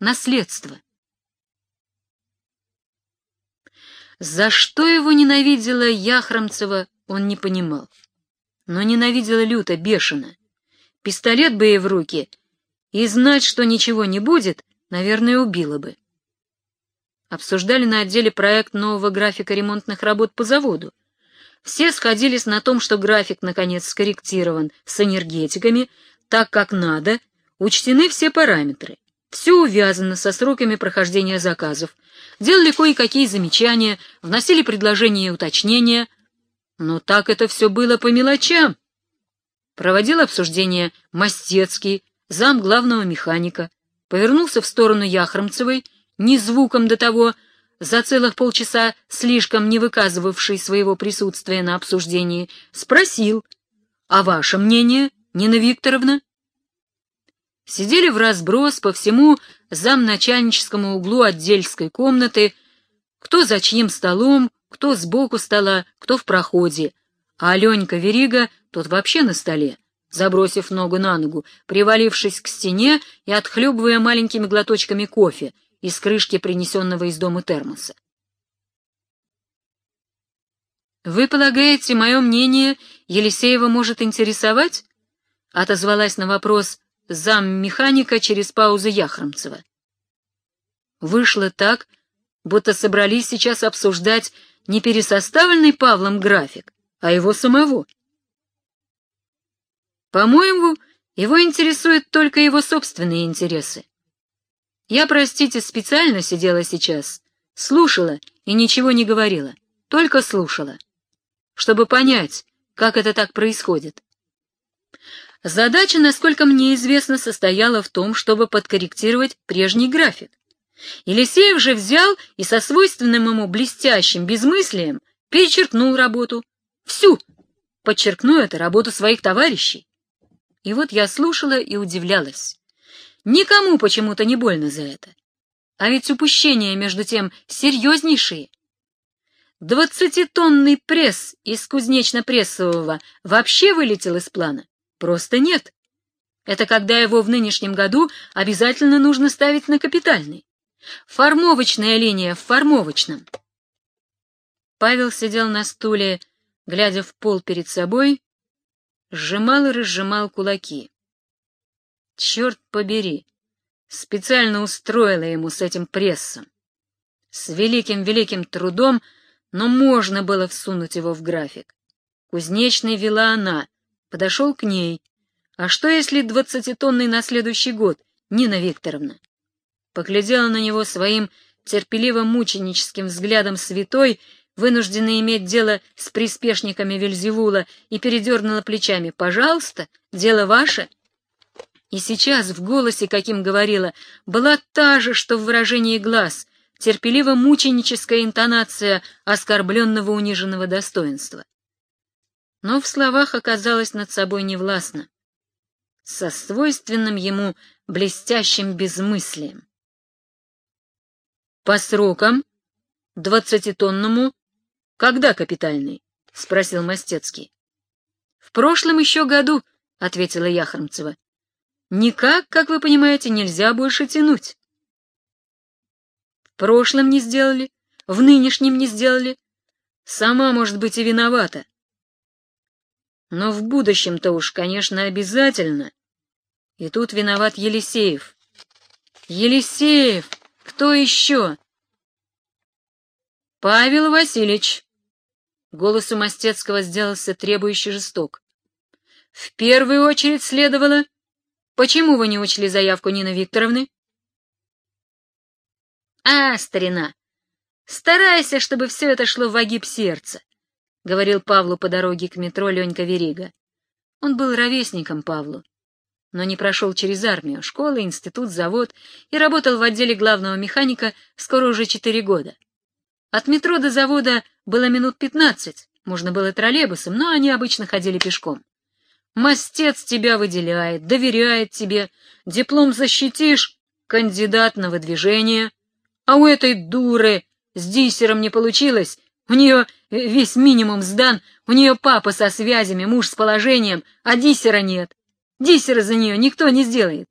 наследство. За что его ненавидела Яхромцева, он не понимал. Но ненавидела люто, бешено. Пистолет бы ей в руки, и знать, что ничего не будет, наверное, убила бы. Обсуждали на отделе проект нового графика ремонтных работ по заводу. Все сходились на том, что график, наконец, скорректирован с энергетиками, так как надо, учтены все параметры. Все увязано со сроками прохождения заказов. Делали кое-какие замечания, вносили предложения и уточнения. Но так это все было по мелочам. Проводил обсуждение Мастецкий, зам главного механика, повернулся в сторону Яхромцевой, ни звуком до того, за целых полчаса слишком не выказывавший своего присутствия на обсуждении, спросил, «А ваше мнение, Нина Викторовна?» Сидели в разброс по всему замначальническому углу отдельской комнаты, кто за чьим столом, кто сбоку стола, кто в проходе, а Аленька Верига тут вообще на столе, забросив ногу на ногу, привалившись к стене и отхлебывая маленькими глоточками кофе из крышки принесенного из дома термоса. «Вы полагаете, мое мнение Елисеева может интересовать?» — отозвалась на вопрос зам-механика через паузу Яхромцева. Вышло так, будто собрались сейчас обсуждать не пересоставленный Павлом график, а его самого. По-моему, его интересуют только его собственные интересы. Я, простите, специально сидела сейчас, слушала и ничего не говорила, только слушала, чтобы понять, как это так происходит. Задача, насколько мне известно, состояла в том, чтобы подкорректировать прежний график. Елисеев же взял и со свойственным ему блестящим безмыслием перечеркнул работу. Всю, подчеркну это, работу своих товарищей. И вот я слушала и удивлялась. Никому почему-то не больно за это. А ведь упущения, между тем, серьезнейшие. Двадцатитонный пресс из кузнечно-прессового вообще вылетел из плана. Просто нет. Это когда его в нынешнем году обязательно нужно ставить на капитальный. Формовочная линия в формовочном. Павел сидел на стуле, глядя в пол перед собой, сжимал и разжимал кулаки. Черт побери, специально устроила ему с этим прессом. С великим-великим трудом, но можно было всунуть его в график. Кузнечный вела она, подошел к ней. «А что, если двадцатитонный на следующий год, Нина Викторовна?» Поглядела на него своим терпеливо-мученическим взглядом святой, вынужденный иметь дело с приспешниками Вельзевула, и передернула плечами. «Пожалуйста, дело ваше». И сейчас в голосе, каким говорила, была та же, что в выражении глаз, терпеливо-мученическая интонация оскорбленного униженного достоинства но в словах оказалась над собой невластна, со свойственным ему блестящим безмыслием. «По срокам? Двадцатитонному? Когда капитальный?» — спросил Мастецкий. «В прошлом еще году», — ответила Яхромцева. «Никак, как вы понимаете, нельзя больше тянуть». «В прошлом не сделали, в нынешнем не сделали. Сама, может быть, и виновата. Но в будущем-то уж, конечно, обязательно. И тут виноват Елисеев. Елисеев! Кто еще? Павел Васильевич. Голос у Мастецкого сделался требующий жесток. В первую очередь следовало... Почему вы не учли заявку Нины Викторовны? А, старина, старайся, чтобы все это шло в огиб сердца говорил Павлу по дороге к метро Ленька Верига. Он был ровесником Павлу, но не прошел через армию, школу, институт, завод и работал в отделе главного механика скоро уже четыре года. От метро до завода было минут пятнадцать, можно было троллейбусом, но они обычно ходили пешком. Мастец тебя выделяет, доверяет тебе, диплом защитишь, кандидат на выдвижение. А у этой дуры с диссером не получилось, у нее весь минимум сдан, у нее папа со связями, муж с положением, а диссера нет. Диссера за нее никто не сделает.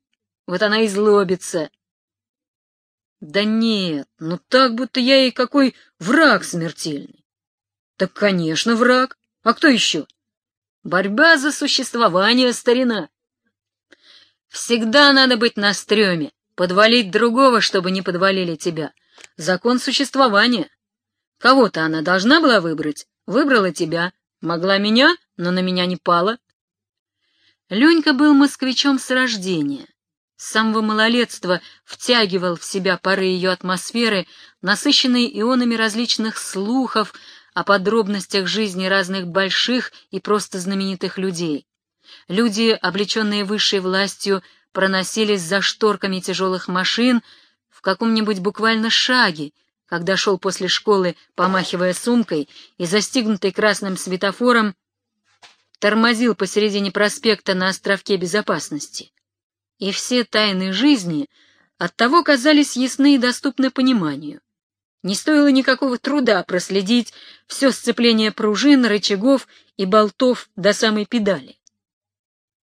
Вот она и злобится. Да нет, ну так, будто я ей какой враг смертельный. Так, конечно, враг. А кто еще? Борьба за существование, старина. Всегда надо быть на стреме, подвалить другого, чтобы не подвалили тебя. Закон существования. Кого-то она должна была выбрать, выбрала тебя. Могла меня, но на меня не пала. Ленька был москвичом с рождения. С самого малолетства втягивал в себя пары ее атмосферы, насыщенные ионами различных слухов о подробностях жизни разных больших и просто знаменитых людей. Люди, облеченные высшей властью, проносились за шторками тяжелых машин в каком-нибудь буквально шаге, когда шел после школы, помахивая сумкой и застигнутый красным светофором, тормозил посередине проспекта на островке безопасности и все тайны жизни оттого казались ясны и доступны пониманию. Не стоило никакого труда проследить все сцепление пружин, рычагов и болтов до самой педали.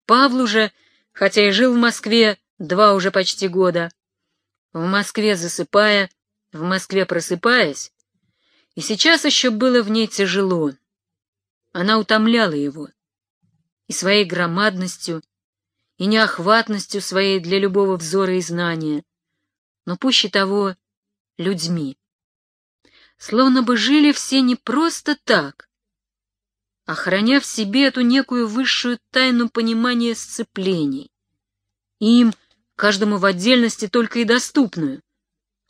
Павлу же, хотя и жил в Москве два уже почти года, в Москве засыпая, в Москве просыпаясь, и сейчас еще было в ней тяжело. Она утомляла его и своей громадностью, и неохватностью своей для любого взора и знания, но пуще того — людьми. Словно бы жили все не просто так, а в себе эту некую высшую тайну понимания сцеплений. Им, каждому в отдельности, только и доступную,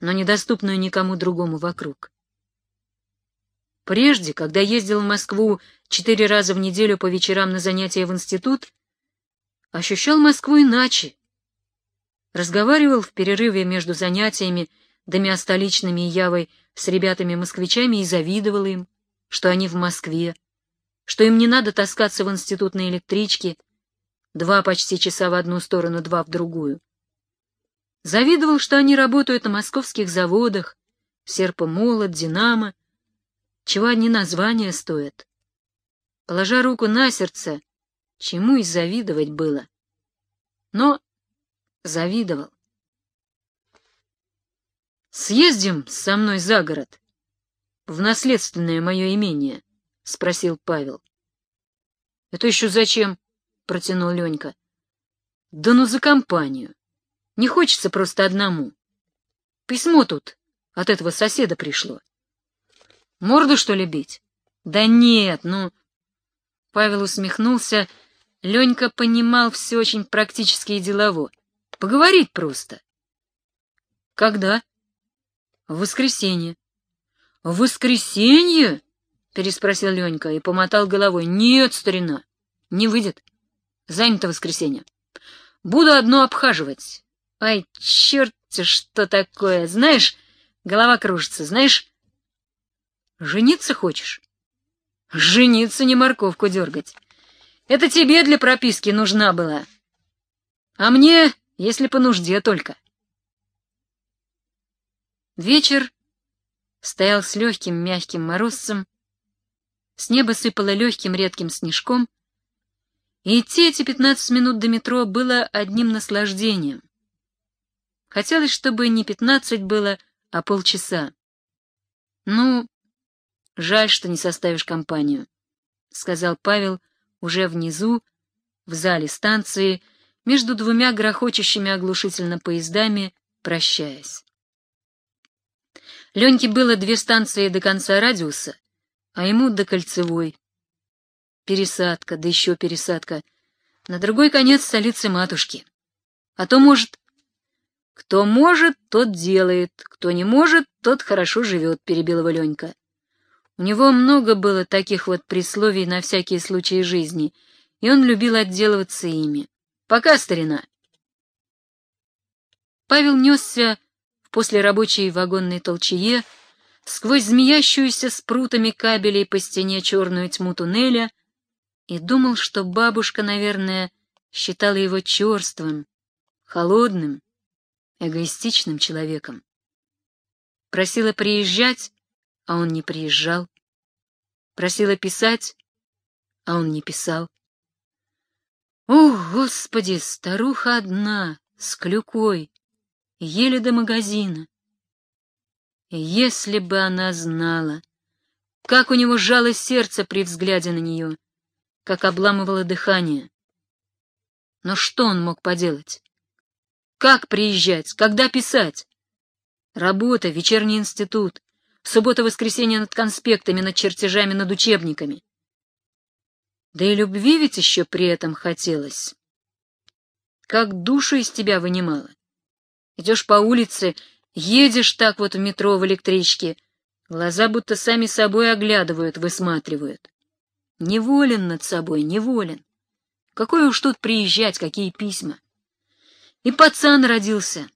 но недоступную никому другому вокруг. Прежде, когда ездил в Москву четыре раза в неделю по вечерам на занятия в институт, ощущал Москву иначе. Разговаривал в перерыве между занятиями двумя столичными и Явой с ребятами-москвичами и завидовал им, что они в Москве, что им не надо таскаться в институт на электричке, два почти часа в одну сторону, два в другую. Завидовал, что они работают на московских заводах, Серпомолот, Динамо, чего одни названия стоят. Положа руку на сердце, Чему и завидовать было. Но завидовал. «Съездим со мной за город, в наследственное мое имение?» — спросил Павел. «Это еще зачем?» — протянул Ленька. «Да ну за компанию. Не хочется просто одному. Письмо тут от этого соседа пришло. Морду, что ли, бить? Да нет, ну...» Павел усмехнулся Ленька понимал все очень практически и делово. Поговорить просто. Когда? В воскресенье. В воскресенье? Переспросил Ленька и помотал головой. Нет, старина, не выйдет. Занято воскресенье. Буду одно обхаживать. Ай, черт, что такое. Знаешь, голова кружится, знаешь? Жениться хочешь? Жениться не морковку дергать. Это тебе для прописки нужна была. А мне, если по нужде только. Вечер стоял с легким мягким морозцем, с неба сыпало легким редким снежком, и идти эти пятнадцать минут до метро было одним наслаждением. Хотелось, чтобы не пятнадцать было, а полчаса. Ну, жаль, что не составишь компанию, — сказал Павел, — уже внизу, в зале станции, между двумя грохочущими оглушительно поездами, прощаясь. Леньке было две станции до конца радиуса, а ему до кольцевой. Пересадка, да еще пересадка. На другой конец столицы матушки. А то, может... Кто может, тот делает, кто не может, тот хорошо живет, перебил его Ленька. У него много было таких вот присловий на всякие случаи жизни, и он любил отделываться ими. Пока, старина. Павел несся в послерабочей вагонной толчее сквозь змеящуюся с прутами кабелей по стене черную тьму туннеля и думал, что бабушка, наверное, считала его черствым, холодным, эгоистичным человеком. Просила приезжать, а он не приезжал. Просила писать, а он не писал. О, Господи, старуха одна, с клюкой, еле до магазина, Если бы она знала, как у него сжалось сердце при взгляде на нее, как обламывало дыхание. Но что он мог поделать? Как приезжать? Когда писать? Работа, вечерний институт, суббота-воскресенье над конспектами, над чертежами, над учебниками. Да и любви ведь еще при этом хотелось. Как душу из тебя вынимала. Идешь по улице, едешь так вот в метро в электричке, глаза будто сами собой оглядывают, высматривают. Неволен над собой, неволен. Какой уж тут приезжать, какие письма. И пацан родился.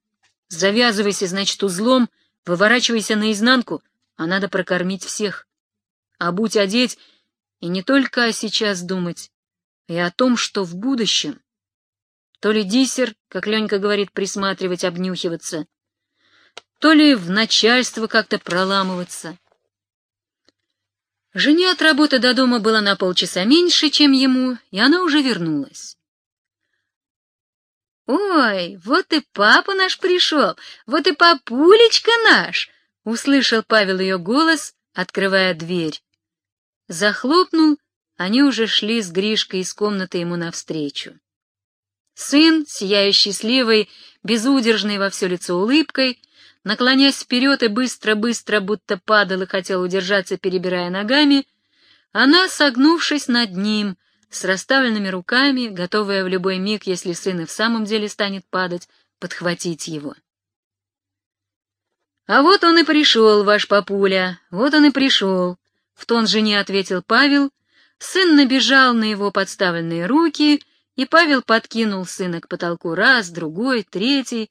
Завязывайся, значит, узлом, выворачивайся наизнанку, а надо прокормить всех. А будь одеть, и не только о сейчас думать, и о том, что в будущем. То ли диссер, как Ленька говорит, присматривать, обнюхиваться, то ли в начальство как-то проламываться. Жене от работы до дома было на полчаса меньше, чем ему, и она уже вернулась. «Ой, вот и папа наш пришел, вот и папулечка наш!» — услышал Павел ее голос, открывая дверь. Захлопнул, они уже шли с Гришкой из комнаты ему навстречу. Сын, сияющий сливой, безудержный во все лицо улыбкой, наклоняясь вперед и быстро-быстро, будто падал и хотел удержаться, перебирая ногами, она, согнувшись над ним, с расставленными руками, готовая в любой миг, если сын и в самом деле станет падать, подхватить его. «А вот он и пришел, ваш папуля, вот он и пришел», — в тон жене ответил Павел. Сын набежал на его подставленные руки, и Павел подкинул сына к потолку раз, другой, третий.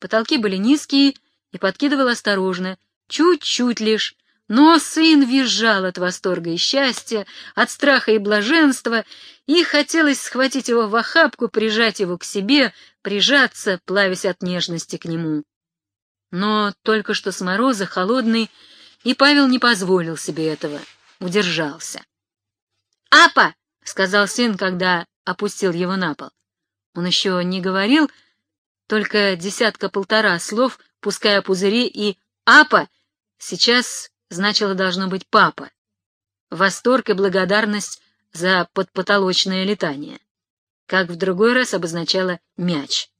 Потолки были низкие, и подкидывал осторожно, чуть-чуть лишь, но сын визжал от восторга и счастья, от страха и блаженства, и хотелось схватить его в охапку, прижать его к себе, прижаться, плавясь от нежности к нему. Но только что с мороза холодный, и Павел не позволил себе этого, удержался. «Апа!» — сказал сын, когда опустил его на пол. Он еще не говорил, только десятка-полтора слов, пуская пузыри, и «апа» сейчас значило должно быть «папа». Восторг и благодарность за подпотолочное летание, как в другой раз обозначало «мяч».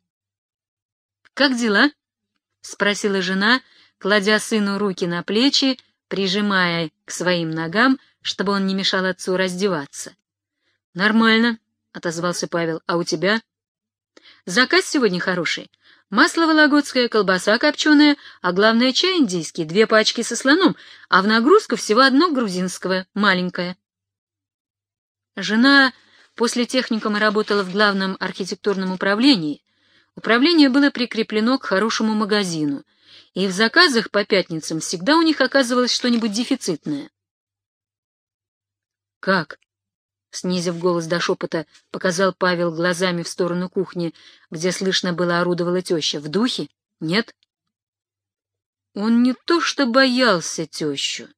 «Как дела?» — спросила жена, кладя сыну руки на плечи, прижимая к своим ногам, чтобы он не мешал отцу раздеваться. «Нормально», — отозвался Павел, — «а у тебя?» «Заказ сегодня хороший. Масло вологодское, колбаса копченая, а главное чай индийский, две пачки со слоном, а в нагрузку всего одно грузинского, маленькое». Жена после техникума работала в главном архитектурном управлении. Управление было прикреплено к хорошему магазину, и в заказах по пятницам всегда у них оказывалось что-нибудь дефицитное. «Как?» — снизив голос до шепота, показал Павел глазами в сторону кухни, где слышно было орудовала теща. «В духе? Нет?» Он не то что боялся тещу,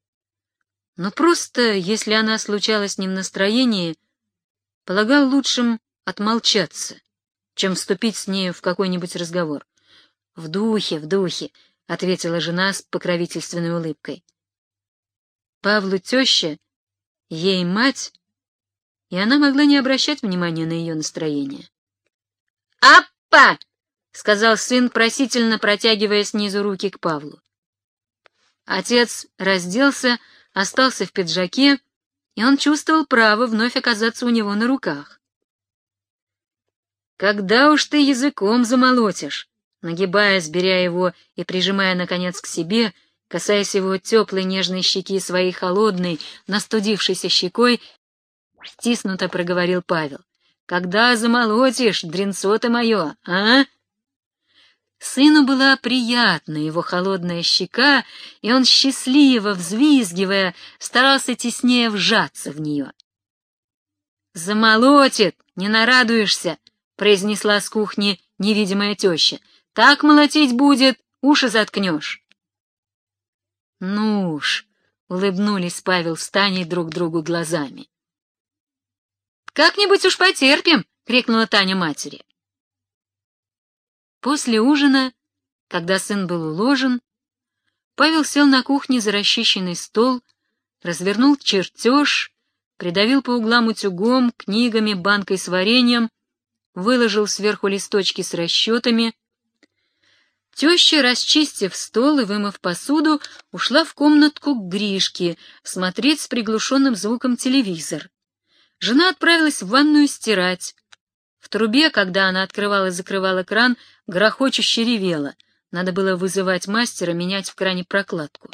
но просто, если она случалась не в настроении, полагал лучшим отмолчаться, чем вступить с нею в какой-нибудь разговор. «В духе, в духе», — ответила жена с покровительственной улыбкой. Павлу теща, ей мать, и она могла не обращать внимания на ее настроение. «Аппа!» — сказал сын, просительно протягивая снизу руки к Павлу. Отец разделся, остался в пиджаке, и он чувствовал право вновь оказаться у него на руках. «Когда уж ты языком замолотишь?» Нагибаясь, беря его и прижимая, наконец, к себе, касаясь его теплой нежной щеки своей холодной, настудившейся щекой, Стиснуто проговорил Павел. Когда замолотишь, дренцо ты мое, а? Сыну была приятна его холодная щека, и он, счастливо взвизгивая, старался теснее вжаться в нее. «Замолотит, не нарадуешься», — произнесла с кухни невидимая теща. «Так молотить будет, уши заткнешь». «Ну уж», — улыбнулись Павел с Таней друг другу глазами. «Как-нибудь уж потерпим!» — крикнула Таня матери. После ужина, когда сын был уложен, Павел сел на кухне за расчищенный стол, развернул чертеж, придавил по углам утюгом, книгами, банкой с вареньем, выложил сверху листочки с расчетами. Теща, расчистив стол и вымыв посуду, ушла в комнатку к Гришке смотреть с приглушенным звуком телевизор. Жена отправилась в ванную стирать. В трубе, когда она открывала и закрывала кран, грохочуще ревела. Надо было вызывать мастера, менять в кране прокладку.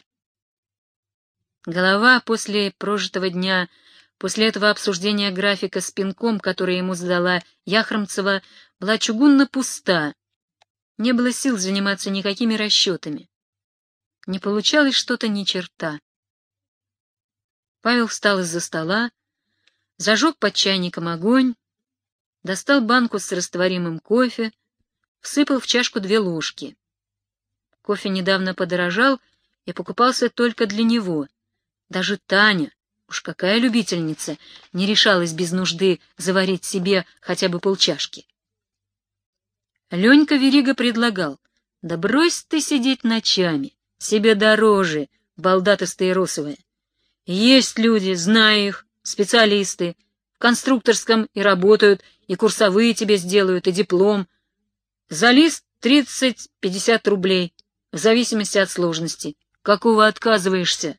Голова после прожитого дня После этого обсуждения графика с пинком, который ему задала Яхромцева, была чугунно пуста. Не было сил заниматься никакими расчетами. Не получалось что-то ни черта. Павел встал из-за стола, зажег под чайником огонь, достал банку с растворимым кофе, всыпал в чашку две ложки. Кофе недавно подорожал и покупался только для него. Даже Таня, Уж какая любительница не решалась без нужды заварить себе хотя бы полчашки. Ленька Верига предлагал, да брось ты сидеть ночами, себе дороже, балдатостые росовые. Есть люди, знаю их, специалисты, в конструкторском и работают, и курсовые тебе сделают, и диплом. За лист тридцать-пятьдесят рублей, в зависимости от сложности. Какого отказываешься?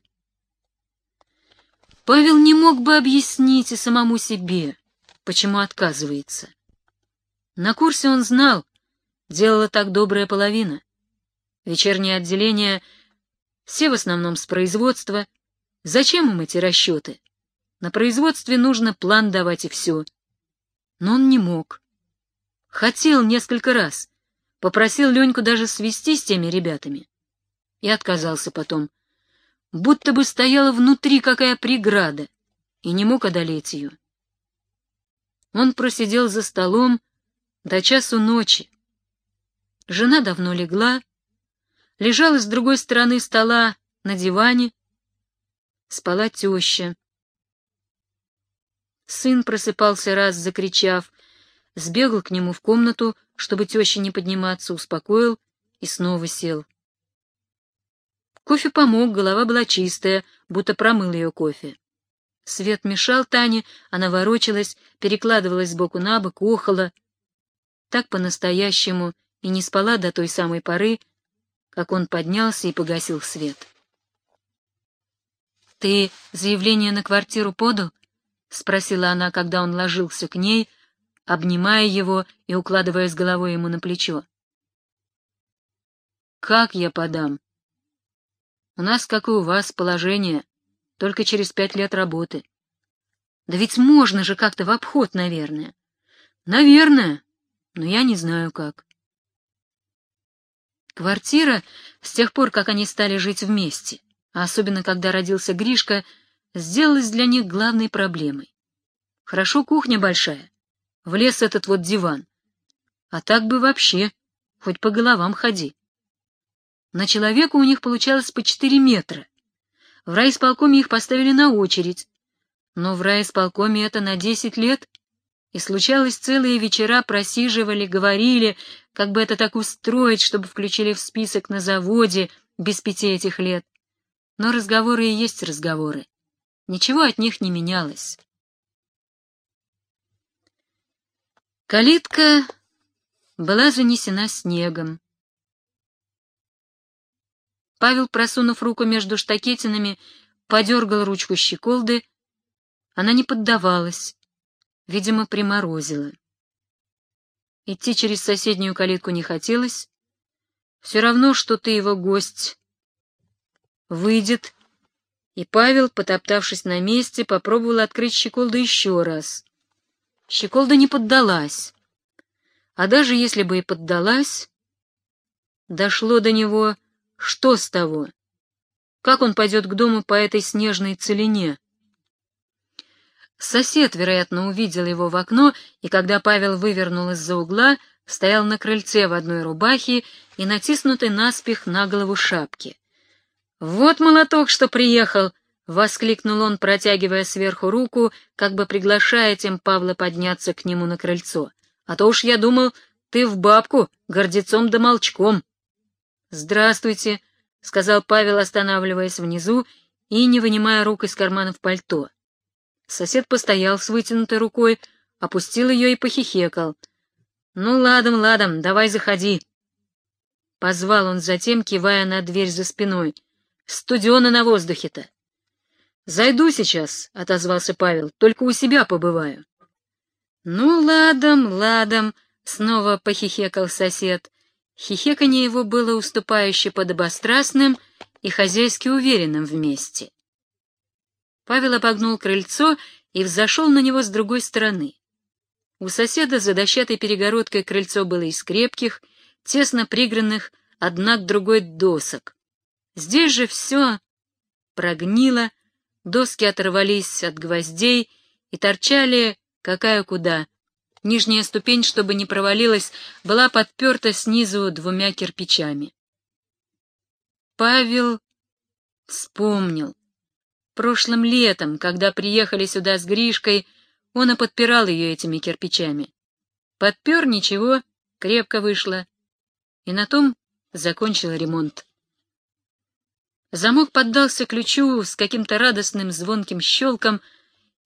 Павел не мог бы объяснить и самому себе, почему отказывается. На курсе он знал, делала так добрая половина. Вечернее отделение, все в основном с производства. Зачем им эти расчеты? На производстве нужно план давать и все. Но он не мог. Хотел несколько раз. Попросил Леньку даже свести с теми ребятами. И отказался потом будто бы стояла внутри какая преграда, и не мог одолеть ее. Он просидел за столом до часу ночи. Жена давно легла, лежала с другой стороны стола на диване, спала теща. Сын просыпался раз, закричав, сбегал к нему в комнату, чтобы теща не подниматься, успокоил и снова сел. Кофе помог, голова была чистая, будто промыл ее кофе. Свет мешал Тане, она ворочалась, перекладывалась сбоку на бок, охала. Так по-настоящему и не спала до той самой поры, как он поднялся и погасил свет. — Ты заявление на квартиру подал? — спросила она, когда он ложился к ней, обнимая его и укладывая с головой ему на плечо. — Как я подам? У нас, как и у вас, положение, только через пять лет работы. Да ведь можно же как-то в обход, наверное. Наверное, но я не знаю как. Квартира, с тех пор, как они стали жить вместе, а особенно когда родился Гришка, сделалась для них главной проблемой. Хорошо кухня большая, влез этот вот диван. А так бы вообще, хоть по головам ходи. На человека у них получалось по четыре метра. В райисполкоме их поставили на очередь. Но в райисполкоме это на десять лет. И случалось, целые вечера просиживали, говорили, как бы это так устроить, чтобы включили в список на заводе без пяти этих лет. Но разговоры и есть разговоры. Ничего от них не менялось. Калитка была занесена снегом. Павел, просунув руку между штакетинами, подергал ручку щеколды. Она не поддавалась, видимо, приморозила. Идти через соседнюю калитку не хотелось. Все равно, что ты его гость. Выйдет. И Павел, потоптавшись на месте, попробовал открыть щеколду еще раз. Щеколда не поддалась. А даже если бы и поддалась, дошло до него что с того? Как он пойдет к дому по этой снежной целине? Сосед, вероятно, увидел его в окно, и когда Павел вывернул из-за угла, стоял на крыльце в одной рубахе и натиснутой наспех на голову шапки. «Вот молоток, что приехал!» — воскликнул он, протягивая сверху руку, как бы приглашая тем Павла подняться к нему на крыльцо. «А то уж я думал, ты в бабку, гордецом да молчком!» «Здравствуйте!» — сказал Павел, останавливаясь внизу и не вынимая рук из карманов пальто. Сосед постоял с вытянутой рукой, опустил ее и похихекал. «Ну, ладом, ладом, давай заходи». Позвал он затем, кивая на дверь за спиной. «Студено на воздухе-то». «Зайду сейчас», — отозвался Павел, — «только у себя побываю». «Ну, ладом, ладом», — снова похихекал сосед. Хихеканье его было уступающе подобострастным и хозяйски уверенным вместе. Павел обогнул крыльцо и взошел на него с другой стороны. У соседа за дощатой перегородкой крыльцо было из крепких, тесно пригранных одна к другой досок. Здесь же все прогнило, доски оторвались от гвоздей и торчали какая куда. Нижняя ступень, чтобы не провалилась, была подперта снизу двумя кирпичами. Павел вспомнил. Прошлым летом, когда приехали сюда с Гришкой, он и подпирал ее этими кирпичами. Подпер ничего, крепко вышло. И на том закончил ремонт. Замок поддался ключу с каким-то радостным звонким щелком,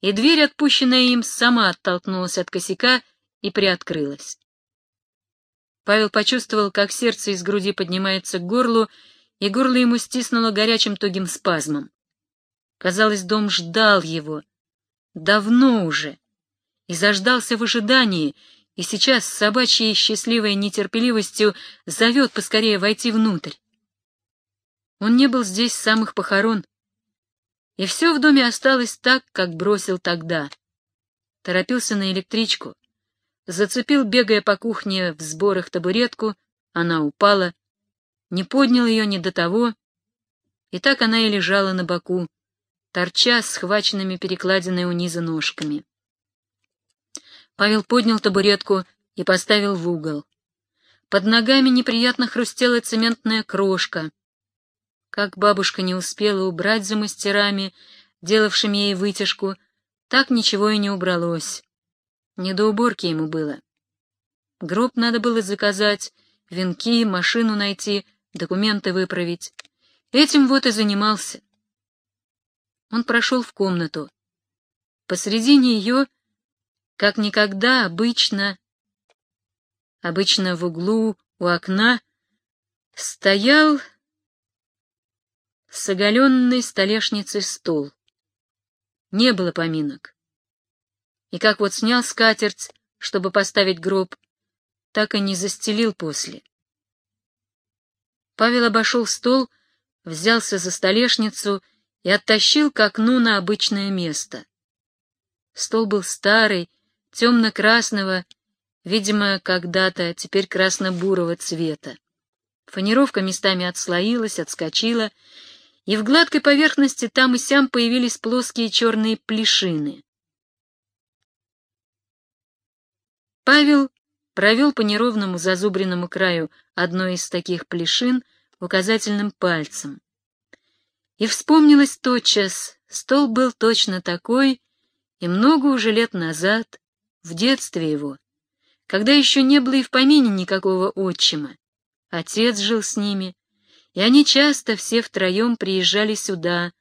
и дверь, отпущенная им, сама оттолкнулась от косяка и приоткрылась. Павел почувствовал, как сердце из груди поднимается к горлу, и горло ему стиснуло горячим тугим спазмом. Казалось, дом ждал его. Давно уже. И заждался в ожидании, и сейчас с собачьей счастливой нетерпеливостью зовет поскорее войти внутрь. Он не был здесь с самых похорон, и все в доме осталось так, как бросил тогда. Торопился на электричку, зацепил, бегая по кухне в сборах табуретку, она упала, не поднял ее ни до того, и так она и лежала на боку, торча схваченными перекладиной у низа ножками. Павел поднял табуретку и поставил в угол. Под ногами неприятно хрустела цементная крошка. Как бабушка не успела убрать за мастерами, делавшими ей вытяжку, так ничего и не убралось. Не до уборки ему было. Гроб надо было заказать, венки, машину найти, документы выправить. Этим вот и занимался. Он прошел в комнату. Посредине ее, как никогда, обычно, обычно в углу у окна, стоял с оголенной столешницей стол. Не было поминок. И как вот снял скатерть, чтобы поставить гроб, так и не застелил после. Павел обошел стол, взялся за столешницу и оттащил к окну на обычное место. Стол был старый, темно-красного, видимо, когда-то, теперь красно-бурого цвета. Фанеровка местами отслоилась, отскочила, и в гладкой поверхности там и сям появились плоские черные плешины. Павел провел по неровному зазубренному краю одной из таких плешин указательным пальцем. И вспомнилось тотчас, стол был точно такой, и много уже лет назад, в детстве его, когда еще не было и в помине никакого отчима. Отец жил с ними, и они часто все втроем приезжали сюда,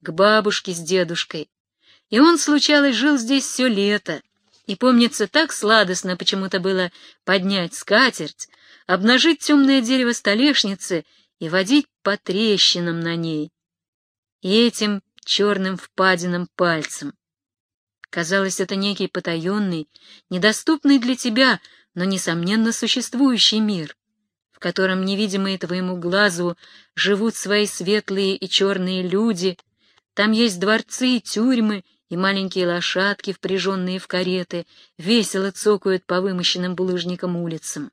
к бабушке с дедушкой. И он, случалось, жил здесь все лето, и, помнится, так сладостно почему-то было поднять скатерть, обнажить темное дерево столешницы и водить по трещинам на ней. И этим черным впадинам пальцем. Казалось, это некий потаенный, недоступный для тебя, но, несомненно, существующий мир котором невидимые твоему глазу живут свои светлые и черные люди, там есть дворцы и тюрьмы, и маленькие лошадки, впряженные в кареты, весело цокают по вымощенным булыжникам улицам.